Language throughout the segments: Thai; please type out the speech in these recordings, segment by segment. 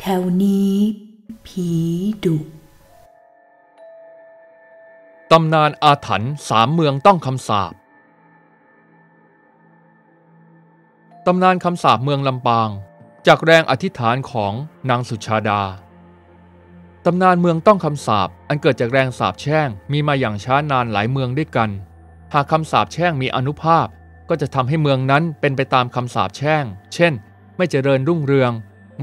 แถวนี้ ผีดุตำนานอาถรรพ์สามเมืองต้องคำสาปตำนานคำสาปเมืองลำปาง จากแรงอธิษฐานของนางสุชาดา ตำนานเมืองต้องคำสาปอันเกิดจากแรงสาปแช่งมีมาอย่างช้านานหลายเมืองด้วยกัน หากคำสาปแช่งมีอนุภาพก็จะทำให้เมืองนั้นเป็นไปตามคำสาปแช่ง เช่น ไม่เจริญรุ่งเรือง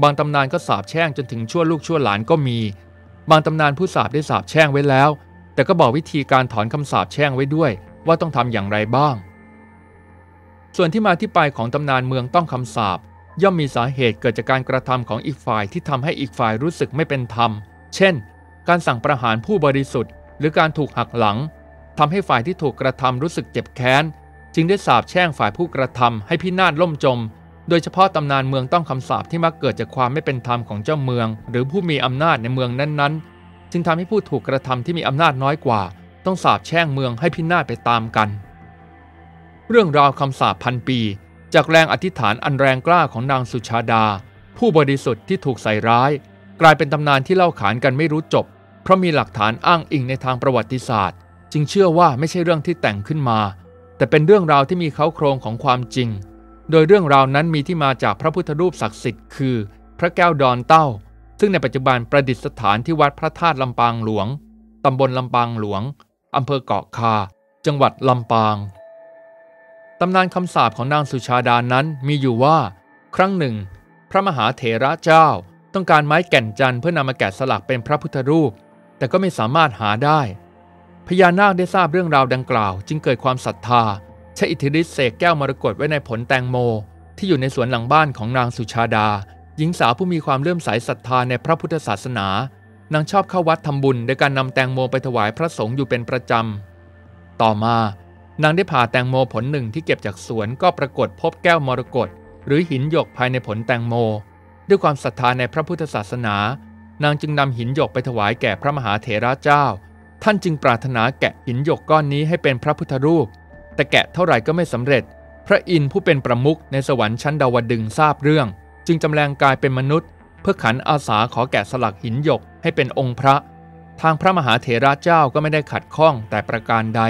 บางตำนานก็สาปแช่งจนถึงชั่วลูกชั่วหลานก็มี บางตำนานผู้สาปได้สาปแช่งไว้แล้ว แต่ก็บอกวิธีการถอนคำสาปแช่งไว้ด้วย ว่าต้องทำอย่างไรบ้าง ส่วนที่มาที่ไปของตำนานเมืองต้องคำสาปย่อมมีสาเหตุเกิดจากการกระทำของอีกฝ่ายที่ทำให้อีกฝ่ายรู้สึกไม่เป็นธรรม เช่น การสั่งประหารผู้บริสุทธิ์ หรือการถูกหักหลังทำให้ฝ่ายที่ถูกกระทำรู้สึกเจ็บแค้น จึงได้สาปแช่งฝ่ายผู้กระทำให้พินาศล่มจม โดยเฉพาะตำนานเมืองต้องคำสาปที่มักเกิดจากความไม่เป็นธรรมของเจ้าเมือง หรือผู้มีอำนาจในเมืองนั้นๆ จึงทำให้ผู้ถูกกระทำที่มีอำนาจน้อยกว่า ต้องสาปแช่งเมืองให้พินาศไปตามกัน เรื่องราวคำสาปพันปี จากแรงอธิษฐานอันแรงกล้าของนางสุชาดา ผู้บริสุทธิ์ที่ถูกใส่ร้าย กลายเป็นตำนานที่เล่าขานกันไม่รู้จบ เพราะมีหลักฐานอ้างอิงในทางประวัติศาสตร์ จึงเชื่อว่าไม่ใช่เรื่องที่แต่งขึ้นมา แต่เป็นเรื่องราวที่มีเขาโครงของความจริง โดยเรื่องราวนั้นมีที่มาจากพระพุทธรูปศักดิ์สิทธิ์คือ พระแก้วดอนเต้า ซึ่งในปัจจุบันประดิษฐานที่วัดพระธาตุลำปางหลวง ตำบลลำปางหลวง อำเภอเกาะคา จังหวัดลำปาง ตำนานคำสาปของนางสุชาดานั้นมีอยู่ว่า ครั้งหนึ่ง พระมหาเถระเจ้า ต้องการไม้แก่นจันทร์เพื่อนำมาแกะสลักเป็นพระพุทธรูป แต่ก็ไม่สามารถหาได้ พญานาคได้ทราบเรื่องราวดังกล่าว จึงเกิดความศรัทธา ใช้อิทธิฤทธิ์เสกแก้วมรกตไว้ในผลแตงโม ที่อยู่ในสวนหลังบ้านของนางสุชาดา หญิงสาวผู้มีความเลื่อมใสศรัทธาในพระพุทธศาสนา นางชอบเข้าวัดทำบุญโดยการนำแตงโมไปถวายพระสงฆ์อยู่เป็นประจำ ต่อมานางได้ผ่าแตงโมผลหนึ่งที่เก็บจากสวนก็ปรากฏพบแก้วมรกตหรือหินหยกภายในผลแตงโม ด้วยความศรัทธาในพระพุทธศาสนา นางจึงนำหินหยกไปถวายแก่พระมหาเถระเจ้า ท่านจึงปรารถนาแกะหินหยกก้อนนี้ให้เป็นพระพุทธรูป แต่แกะเท่าไหร่ก็ไม่สำเร็จ พระอินทร์ผู้เป็นประมุขในสวรรค์ชั้นดาวดึงทราบเรื่อง จึงจำแรงกายเป็นมนุษย์ เพื่อขันอาสาขอแกะสลักหินหยกให้เป็นองค์พระ ทางพระมหาเถระเจ้าก็ไม่ได้ขัดข้องแต่ประการใด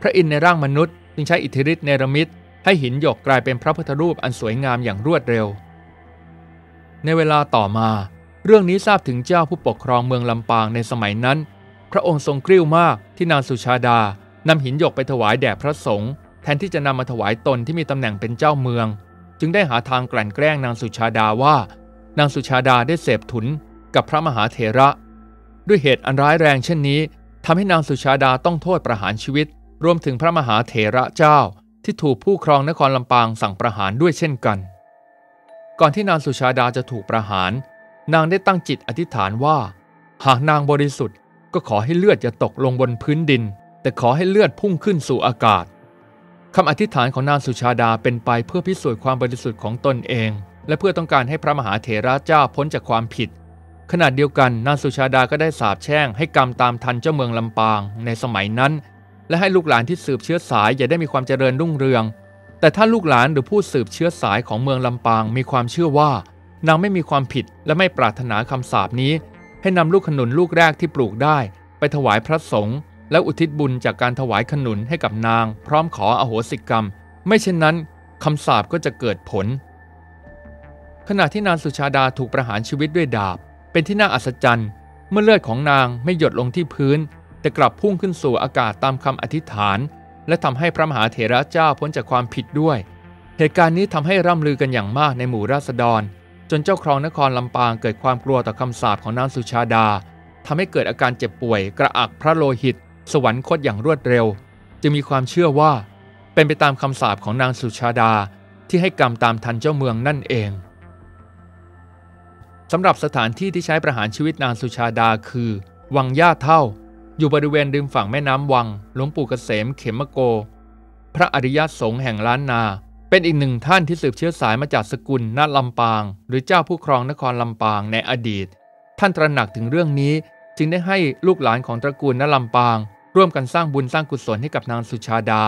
พระอินทร์ในร่างมนุษย์ จึงใช้อิทธิฤทธิ์เนรมิตให้หินหยกกลายเป็นพระพุทธรูปอันสวยงามอย่างรวดเร็ว ในเวลาต่อมา เรื่องนี้ทราบถึงเจ้าผู้ปกครองเมืองลำปางในสมัยนั้น พระองค์ทรงกริ้วมากที่นางสุชาดา นำหินหยกไปถวายแด่พระสงฆ์แทนที่จะนำมาถวายตนที่มีตำแหน่งเป็นเจ้าเมือง จึงได้หาทางกลั่นแกล้งนางสุชาดาว่า นางสุชาดาได้เสพถุนกับพระมหาเถระ ด้วยเหตุอันร้ายแรงเช่นนี้ทำให้นางสุชาดาต้องโทษประหารชีวิต รวมถึงพระมหาเถระเจ้าที่ถูกผู้ครองนครลำปางสั่งประหารด้วยเช่นกัน ก่อนที่นางสุชาดาจะถูกประหาร นางได้ตั้งจิตอธิษฐานว่า หากนางบริสุทธิ์ก็ขอให้เลือดอย่าตกลงบนพื้นดิน แต่ขอให้เลือดพุ่งขึ้นสู่อากาศคำอธิษฐานของนางสุชาดาเป็นไปเพื่อพิสูจน์ความบริสุทธิ์ของตนเอง และเพื่อต้องการให้พระมหาเถระเจ้าพ้นจากความผิด ขณะเดียวกันนางสุชาดาก็ได้สาปแช่งให้กรรมตามทันเจ้าเมืองลำปางในสมัยนั้น และให้ลูกหลานที่สืบเชื้อสายอย่าได้มีความเจริญรุ่งเรือง แต่ถ้าลูกหลานหรือผู้สืบเชื้อสายของเมืองลำปางมีความเชื่อว่านางไม่มีความผิดและไม่ปรารถนาคำสาปนี้ ให้นำลูกขนุนลูกแรกที่ปลูกได้ ไปถวายพระสงฆ์ และอุทิศบุญจากการถวายขนุนให้กับนาง พร้อมขออโหสิกรรม ไม่เช่นนั้นคำสาปก็จะเกิดผล ขณะที่นางสุชาดาถูกประหารชีวิตด้วยดาบ เป็นที่น่าอัศจรรย์ เมื่อเลือดของนางไม่หยดลงที่พื้น แต่กลับพุ่งขึ้นสู่อากาศตามคำอธิษฐาน และทำให้พระมหาเถระเจ้าพ้นจากความผิดด้วย เหตุการณ์นี้ทำให้ร่ำลือกันอย่างมากในหมู่ราษฎร จนเจ้าครองนครลำปางเกิดความกลัวต่อคำสาปของนางสุชาดาทำให้เกิดอาการเจ็บป่วยกระอักพระโลหิต สวรรคตอย่างรวดเร็ว จึงมีความเชื่อว่า เป็นไปตามคำสาปของนางสุชาดาที่ให้กรรมตามทันเจ้าเมืองนั่นเองสำหรับสถานที่ที่ใช้ประหารชีวิตนางสุชาดาคือ วังย่าเท่า อยู่บริเวณริมฝั่งแม่น้ำวังหลวงปู่เกษมเขมโก พระอริยสงฆ์แห่งล้านนา เป็นอีกหนึ่งท่านที่สืบเชื้อสายมาจากสกุลนาลำปาง หรือเจ้าผู้ครองนครลำปางในอดีต ท่านตระหนักถึงเรื่องนี้จึงได้ให้ลูกหลานของตระกูลนาลำปาง ร่วมกันสร้างบุญสร้างกุศลให้กับนางสุชาดา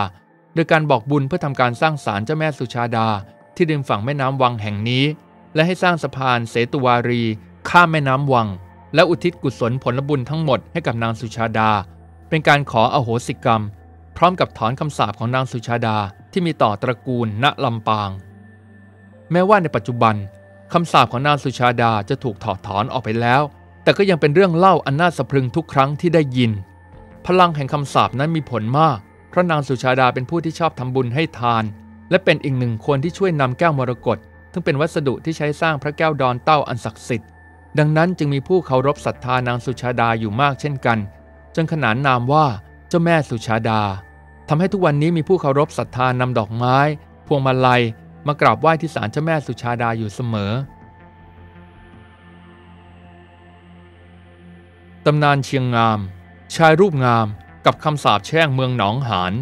โดยการบอกบุญเพื่อทำการสร้างศาลเจ้าแม่สุชาดา ที่ริมฝั่งแม่น้ำวังแห่งนี้ และให้สร้างสะพานเสตุวารี ข้ามแม่น้ำวัง และอุทิศกุศลผลบุญทั้งหมดให้กับนางสุชาดา เป็นการขออโหสิกรรม พร้อมกับถอนคำสาปของนางสุชาดาที่มีต่อตระกูลณลำปาง แม้ว่าในปัจจุบันคำสาปของนางสุชาดาจะถูกถอดถอนออกไปแล้ว แต่ก็ยังเป็นเรื่องเล่าอันน่าสะพรึงทุกครั้งที่ได้ยิน พลังแห่งคำสาปนั้นมีผลมาก เพราะนางสุชาดาเป็นผู้ที่ชอบทำบุญให้ทาน และเป็นอีกหนึ่งคนที่ช่วยนำแก้วมรกตซึ่งเป็นวัสดุที่ใช้สร้างพระแก้วดอนเต้าอันศักดิ์สิทธิ์ ดังนั้นจึงมีผู้เคารพศรัทธานางสุชาดาอยู่มากเช่นกัน จนขนานนามว่าเจ้าแม่สุชาดาทำให้ทุกวันนี้มีผู้เคารพศรัทธานำดอกไม้ พวงมาลัย มากราบไหว้ที่ศาลเจ้าแม่สุชาดาอยู่เสมอ ตำนานเชียงงาม ชายรูปงามกับคำสาปแช่งเมืองหนองหาน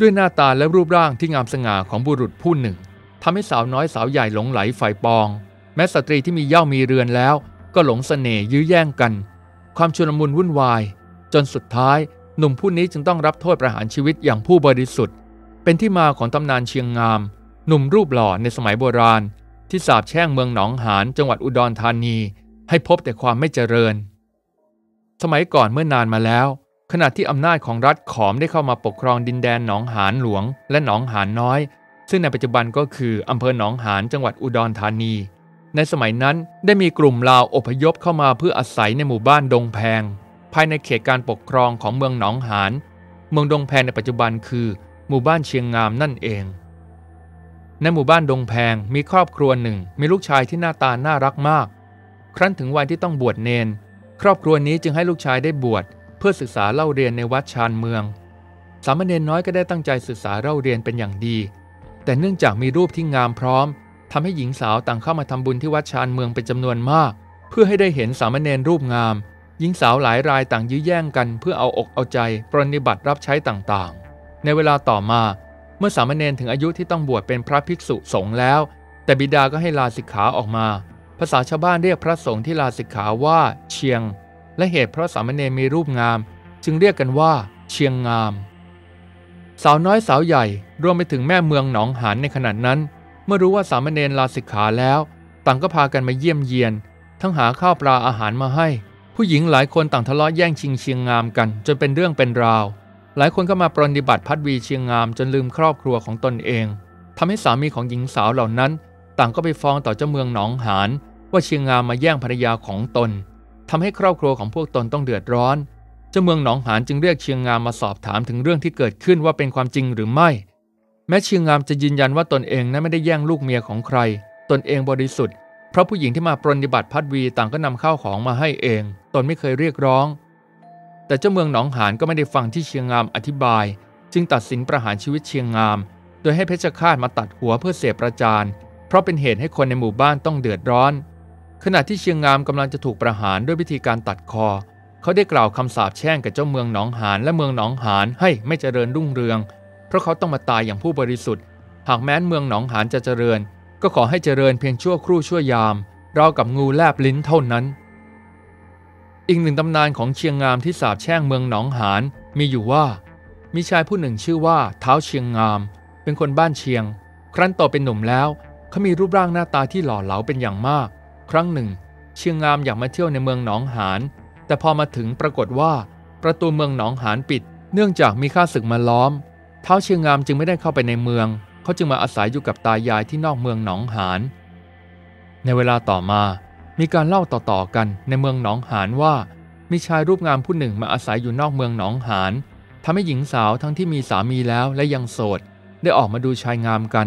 ด้วยหน้าตาและรูปร่างที่งามสง่าของบุรุษผู้หนึ่งทำให้สาวน้อยสาวใหญ่หลงไหลฝ่ายปอง แม้สตรีที่มีเย่ามีเรือนแล้ว ก็หลงสเสน่ยื้อแย่งกัน ความชุลมุนวุ่นวาย จนสุดท้าย หนุ่มผู้นี้จึงต้องรับโทษประหารชีวิตอย่างผู้บริสุทธิ์ เป็นที่มาของตำนานเชียงงาม หนุ่มรูปหล่อในสมัยโบราณ ที่สาบแช่งเมืองหนองหานจังหวัดอุดรธานี ให้พบแต่ความไม่เจริญ สมัยก่อนเมื่อนานมาแล้ว ขณะที่อำนาจของรัฐขอมได้เข้ามาปกครองดินแดนหนองหานหลวง และหนองหานน้อย ซึ่งในปัจจุบันก็คืออำเภอหนองหานจังหวัดอุดรธานี ในสมัยนั้นได้มีกลุ่มลาวอพยพเข้ามาเพื่ออาศัยในหมู่บ้านดงแพง ภายในเขตการปกครองของเมืองหนองหานเมืองดงแพงในปัจจุบันคือ หมู่บ้านเชียงงามนั่นเองในหมู่บ้านดงแพงมีครอบครัวหนึ่ง มีลูกชายที่หน้าตาน่ารักมาก ครั้นถึงวัยที่ต้องบวชเนน ครอบครัวนี้จึงให้ลูกชายได้บวชเพื่อศึกษาเล่าเรียนในวัดชานเมือง สามเณรน้อยก็ได้ตั้งใจศึกษาเล่าเรียนเป็นอย่างดี แต่เนื่องจากมีรูปที่งามพร้อมทำให้หญิงสาวต่างเข้ามาทำบุญที่วัดชานเมืองเป็นจำนวนมาก เพื่อให้ได้เห็นสามเณรรูปงาม หญิงสาวหลายรายต่างยื้อแย่งกัน เพื่อเอาอกเอาใจปรนนิบัติรับใช้ต่างๆ ในเวลาต่อมาเมื่อสามเณรถึงอายุที่ต้องบวชเป็นพระภิกษุสงฆ์แล้ว แต่บิดาก็ให้ลาสิกขาออกมา ภาษาชาวบ้านเรียกพระสงฆ์ที่ลาสิกขาว่า เชียง และเหตุเพราะสามเณรมีรูปงาม จึงเรียกกันว่า เชียงงาม สาวน้อยสาวใหญ่รวมไปถึงแม่เมืองหนองหานในขณะนั้น เมื่อรู้ว่าสามเณรลาสิกขาแล้ว ต่างก็พากันมาเยี่ยมเยียน ทั้งหาข้าวปลาอาหารมาให้ ผู้หญิงหลายคนต่างทะเลาะแย่งชิงเชียงงามกัน จนเป็นเรื่องเป็นราว หลายคนก็มาปรนนิบัติพัดวีเชียงงามจนลืมครอบครัวของตนเองทำให้สามีของหญิงสาวเหล่านั้น ต่างก็ไปฟ้องต่อเจ้าเมืองหนองหาน ว่าเชียงงามมาแย่งภรรยาของตนทำให้ครอบครัวของพวกตนต้องเดือดร้อน เจ้าเมืองหนองหานจึงเรียกเชียงงามมาสอบถามถึงเรื่องที่เกิดขึ้นว่าเป็นความจริงหรือไม่ แม้เชียงงามจะยืนยันว่าตนเองนั้นไม่ได้แย่งลูกเมียของใคร ตนเองบริสุทธิ์ เพราะผู้หญิงที่มาปรนิบัติพัดวีต่างก็นำข้าวของมาให้เอง ตนไม่เคยเรียกร้อง แต่เจ้าเมืองหนองหานก็ไม่ได้ฟังที่เชียงงามอธิบาย จึงตัดสินประหารชีวิตเชียงงาม โดยให้เพชฌฆาตมาตัดหัวเพื่อเสพประจานเพราะเป็นเหตุให้คนในหมู่บ้านต้องเดือดร้อน ขณะที่เชียงงามกำลังจะถูกประหารด้วยวิธีการตัดคอ เขาได้กล่าวคำสาปแช่งกับเจ้าเมืองหนองหานและเมืองหนองหานให้ไม่เจริญรุ่งเรือง เพราะเขาต้องมาตายอย่างผู้บริสุทธิ์ หากแม้นเมืองหนองหานจะเจริญ ก็ขอให้เจริญเพียงชั่วครู่ชั่วยามเรากับงูแลบลิ้นเท่านั้น อีกหนึ่งตำนานของเชียงงามที่สาบแช่งเมืองหนองหานมีอยู่ว่า มีชายผู้หนึ่งชื่อว่าเท้าเชียงงาม เป็นคนบ้านเชียง ครั้นโตเป็นหนุ่มแล้วเขามีรูปร่างหน้าตาที่หล่อเหลาเป็นอย่างมาก ครั้งหนึ่ง เชียงงามอยากมาเที่ยวในเมืองหนองหาน แต่พอมาถึงปรากฏว่า ประตูเมืองหนองหานปิด เนื่องจากมีข้าศึกมาล้อม เท้าเชียงงามจึงไม่ได้เข้าไปในเมือง เขาจึงมาอาศัยอยู่กับตายายที่นอกเมืองหนองหาน ในเวลาต่อมา มีการเล่าต่อๆกันในเมืองหนองหานว่า มีชายรูปงามผู้หนึ่งมาอาศัยอยู่นอกเมืองหนองหานทำให้หญิงสาวทั้งที่มีสามีแล้วและยังโสด ได้ออกมาดูชายงามกัน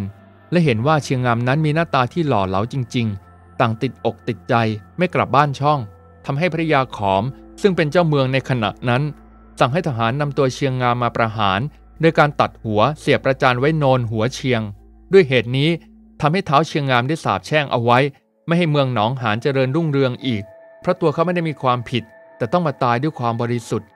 และเห็นว่าเชียงงามนั้นมีหน้าตาที่หล่อเหลาจริงๆ ต่างติดอกติดใจไม่กลับบ้านช่องทำให้ภรยาขอม ซึ่งเป็นเจ้าเมืองในขณะนั้น สั่งให้ทหารนำตัวเชียงงามมาประหาร โดยการตัดหัวเสียบประจานไว้โนนหัวเชียง ด้วยเหตุนี้ทำให้เท้าเชียงงามได้สาบแช่งเอาไว้ ไม่ให้เมืองหนองหานเจริญรุ่งเรืองอีก เพราะตัวเขาไม่ได้มีความผิด แต่ต้องมาตายด้วยความบริสุทธิ์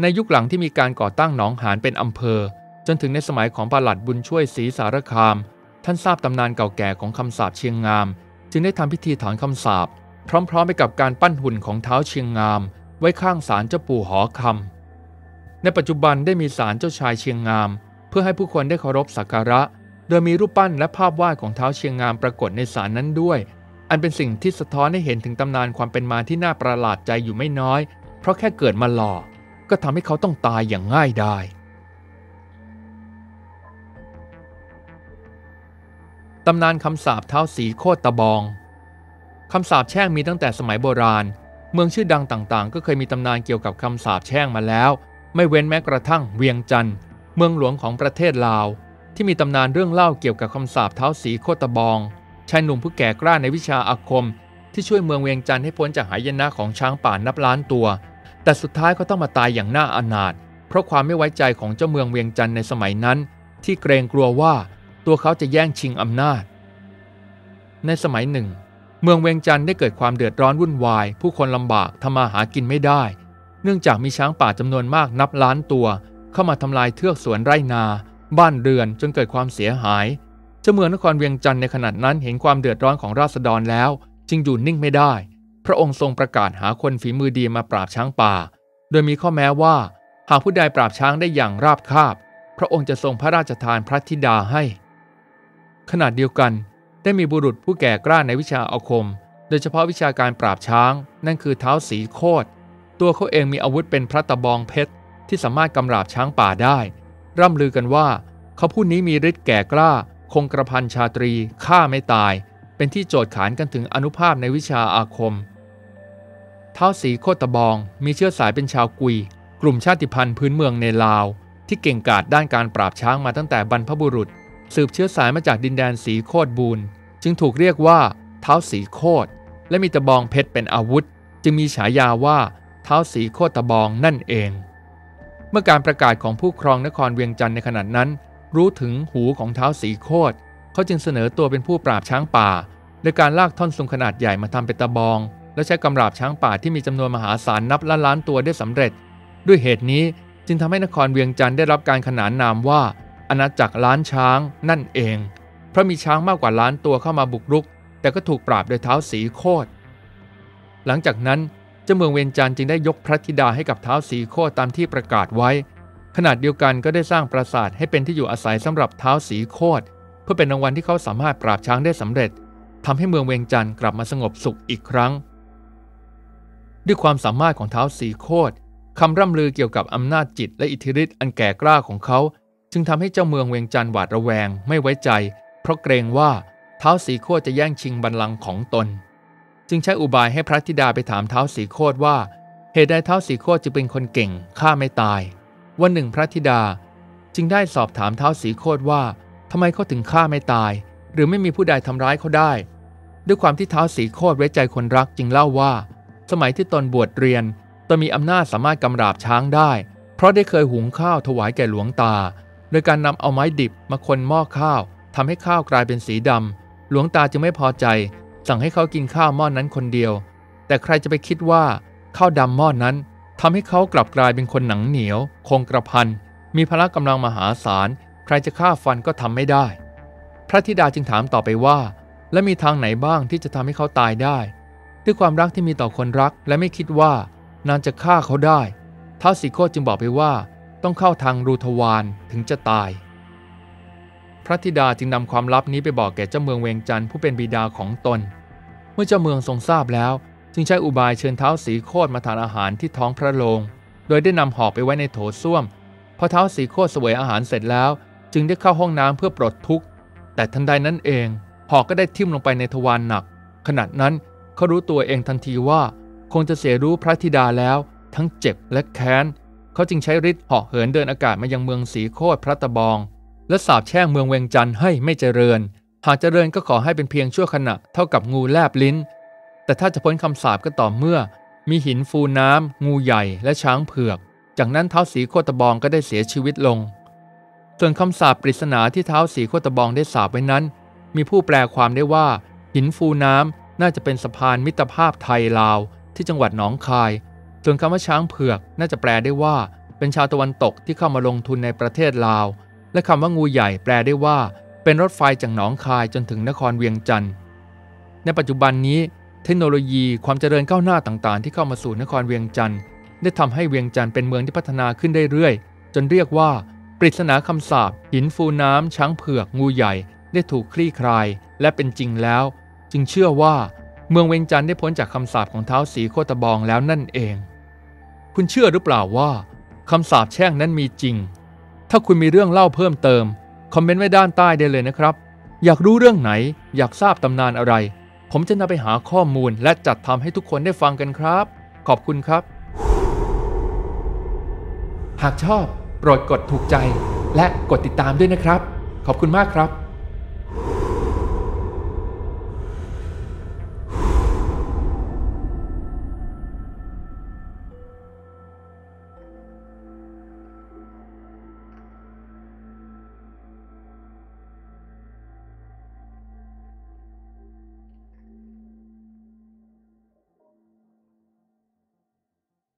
ในยุคหลังที่มีการก่อตั้งหนองหานเป็นอำเภอ จนถึงในสมัยของปลัดบุญช่วยศรีสารคาม ท่านทราบตำนานเก่าแก่ของคำสาปเชียงงาม จึงได้ทำพิธีถอนคำสาปพร้อมๆไปกับการปั้นหุ่นของเท้าเชียงงาม ไว้ข้างศาลเจ้าปู่หอคำในปัจจุบันได้มีศาลเจ้าชายเชียงงาม เพื่อให้ผู้คนได้เคารพสักการะ โดยมีรูปปั้นและภาพวาดของเท้าเชียงงามปรากฏในศาลนั้นด้วย อันเป็นสิ่งที่สะท้อนให้เห็นถึงตำนานความเป็นมาที่น่าประหลาดใจอยู่ไม่น้อย เพราะแค่เกิดมาหล่อก็ทำให้เขาต้องตายอย่างง่ายดาย ตำนานคำสาปเท้าสีโคตรตะบอง คำสาปแช่งมีตั้งแต่สมัยโบราณ เมืองชื่อดังต่างๆ ก็เคยมีตำนานเกี่ยวกับคำสาปแช่งมาแล้ว ไม่เว้นแม้กระทั่งเวียงจันทร์เมืองหลวงของประเทศลาว ที่มีตำนานเรื่องเล่าเกี่ยวกับคำสาปเท้าสีโคตรตะบองชายหนุ่มผู้แก่กล้าในวิชาอาคม ที่ช่วยเมืองเวียงจันทร์ให้พ้นจากหายนะของช้างป่านับล้านตัว แต่สุดท้ายก็ต้องมาตายอย่างน่าอนาถเพราะความไม่ไว้ใจของเจ้าเมืองเวียงจันทร์ในสมัยนั้น ที่เกรงกลัวว่า ตัวเขาจะแย่งชิงอำนาจ ในสมัยหนึ่ง เมืองเวียงจันทร์ได้เกิดความเดือดร้อนวุ่นวาย ผู้คนลำบากทำมาหากินไม่ได้ เนื่องจากมีช้างป่าจำนวนมากนับล้านตัว เข้ามาทำลายเทือกสวนไร่นา บ้านเรือนจนเกิดความเสียหายเจ้าเมืองนครเวียงจันทร์ในขณะนั้นเห็นความเดือดร้อนของราษฎรแล้ว จึงอยู่นิ่งไม่ได้ พระองค์ทรงประกาศหาคนฝีมือดีมาปราบช้างป่า โดยมีข้อแม้ว่า หากผู้ใดปราบช้างได้อย่างราบคาบ พระองค์จะทรงพระราชทานพระธิดาให้ ขณะเดียวกัน ได้มีบุรุษผู้แก่กล้าในวิชาอาคม โดยเฉพาะวิชาการปราบช้าง นั่นคือเท้าสีโคตรตัวเขาเองมีอาวุธเป็นพระตะบองเพชร ที่สามารถกำราบช้างป่าได้ ร่ำลือกันว่า เขาผู้นี้มีฤทธิ์แก่กล้า คงกระพันชาตรีฆ่าไม่ตาย เป็นที่โจทย์ขานกันถึงอนุภาพในวิชาอาคม เท้าสีโคตะบองมีเชื้อสายเป็นชาวกุย กลุ่มชาติพันธุ์พื้นเมืองในลาว ที่เก่งกาจด้านการปราบช้างมาตั้งแต่บรรพบุรุษ สืบเชื้อสายมาจากดินแดนสีโคตบูนจึงถูกเรียกว่าเท้าสีโคตและมีตะบองเพชรเป็นอาวุธ จึงมีฉายาว่าเท้าสีโคตะบองนั่นเอง เมื่อการประกาศของผู้ครองนครเวียงจันทร์ในขณะนั้น รู้ถึงหูของเท้าสีโคตรเขาจึงเสนอตัวเป็นผู้ปราบช้างป่าโดยการลากท่อนสูงขนาดใหญ่มาทำเป็นตะบอง และใช้กำราบช้างป่าที่มีจำนวนมหาศาลนับล้านล้านตัวได้สำเร็จ ด้วยเหตุนี้จึงทำให้นครเวียงจันทร์ได้รับการขนานนามว่า อาณาจักรล้านช้างนั่นเอง เพราะมีช้างมากกว่าล้านตัวเข้ามาบุกรุก แต่ก็ถูกปราบโดยเท้าสีโคตหลังจากนั้นเจ้าเมืองเวียงจันทร์จึงได้ยกพระธิดาให้กับเท้าสีโคตตามที่ประกาศไว้ ขนาดเดียวกันก็ได้สร้างปราสาทให้เป็นที่อยู่อาศัยสำหรับเท้าสีโคตเพื่อเป็นรางวัลที่เขาสามารถปราบช้างได้สำเร็จทำให้เมืองเวียงจันทร์กลับมาสงบสุขอีกครั้ง ด้วยความสามารถของเท้าสีโคตคำร่ำลือเกี่ยวกับอำนาจจิตและอิทธิฤทธิ์อันแก่กล้าของเขา จึงทำให้เจ้าเมืองเวียงจันทร์หวาดระแวงไม่ไว้ใจ เพราะเกรงว่าเท้าสีโคตจะแย่งชิงบัลลังก์ของตน จึงใช้อุบายให้พระธิดาไปถามเท้าสีโคตว่า เหตุใดเท้าสีโคตจึงเป็นคนเก่งฆ่าไม่ตาย วันหนึ่งพระธิดาจึงได้สอบถามเท้าสีโคตว่าทำไมเขาถึงฆ่าไม่ตาย หรือไม่มีผู้ใดทำร้ายเขาได้ ด้วยความที่เท้าสีโคตไว้ใจคนรักจึงเล่าว่า สมัยที่ตนบวชเรียนตนมีอำนาจสามารถกำราบช้างได้ เพราะได้เคยหุงข้าวถวายแก่หลวงตา โดยการนำเอาไม้ดิบมาคนหม้อข้าวทำให้ข้าวกลายเป็นสีดำ หลวงตาจึงไม่พอใจ สั่งให้เขากินข้าวหม้อนนั้นคนเดียว แต่ใครจะไปคิดว่าข้าวดำหม้อนนั้นทำให้เขากลับกลายเป็นคนหนังเหนียว คงกระพัน มีพละกำลังมหาศาล ใครจะฆ่าฟันก็ทำไม่ได้ พระธิดาจึงถามต่อไปว่า และมีทางไหนบ้างที่จะทำให้เขาตายได้ ด้วยความรักที่มีต่อคนรักและไม่คิดว่านางจะฆ่าเขาได้ท้าวสีโคจึงบอกไปว่า ต้องเข้าทางรูทวารถึงจะตาย พระธิดาจึงนำความลับนี้ไปบอกแก่เจ้าเมืองเวงจันทร์ผู้เป็นบิดาของตน เมื่อเจ้าเมืองทรงทราบแล้ว จึงใช้อุบายเชิญเท้าสีโคตรมาทานอาหารที่ท้องพระโรง โดยได้นำหอกไปไว้ในโถส้วม พอเท้าสีโคตรเสวยอาหารเสร็จแล้ว จึงได้เข้าห้องน้ำเพื่อปลดทุกข์ แต่ทันใดนั้นเอง หอกก็ได้ทิ่มลงไปในทวารหนัก ขณะนั้นเขารู้ตัวเองทันทีว่า คงจะเสียรู้พระธิดาแล้ว ทั้งเจ็บและแค้น เขาจึงใช้ฤทธิ์เหาะเหินเดินอากาศมายังเมืองสีโคตรพระตะบอง และสาบแช่งเมืองเวงจันทร์ให้ไม่เจริญ หากเจริญก็ขอให้เป็นเพียงชั่วขณะเท่ากับงูแลบลิ้น แต่ถ้าจะพ้นคำสาปก็ต่อเมื่อ มีหินฟูน้ำงูใหญ่และช้างเผือก จากนั้นเท้าสีโคตะบองก็ได้เสียชีวิตลง ส่วนคำสาปปริศนาที่เท้าสีโคตะบองได้สาปไว้นั้น มีผู้แปลความได้ว่า หินฟูน้ำน่าจะเป็นสะพานมิตรภาพไทยลาวที่จังหวัดหนองคาย ส่วนคำว่าช้างเผือกน่าจะแปลได้ว่า เป็นชาวตะวันตกที่เข้ามาลงทุนในประเทศลาว และคำว่างูใหญ่แปลได้ว่า เป็นรถไฟจากหนองคายจนถึงนครเวียงจันทร์ในปัจจุบันนี้ เทคโนโลยีความเจริญก้าวหน้าต่างๆ ที่เข้ามาสู่นครเวียงจันทร์ได้ทำให้เวียงจันทร์เป็นเมืองที่พัฒนาขึ้นได้เรื่อยจนเรียกว่า ปริศนาคำสาปหินฟูน้ำช้างเผือกงูใหญ่ ได้ถูกคลี่คลาย และเป็นจริงแล้ว จึงเชื่อว่า เมืองเวียงจันทร์ได้พ้นจากคำสาปของเท้าสีโคตบองแล้วนั่นเอง คุณเชื่อหรือเปล่าว่าคำสาปแช่งนั้นมีจริง ถ้าคุณมีเรื่องเล่าเพิ่มเติม คอมเมนต์ไว้ด้านใต้ได้เลยนะครับ อยากรู้เรื่องไหน อยากทราบตำนานอะไร ผมจะนำไปหาข้อมูลและจัดทำให้ทุกคนได้ฟังกันครับ ขอบคุณครับ หากชอบโปรดกดถูกใจและกดติดตามด้วยนะครับ ขอบคุณมากครับ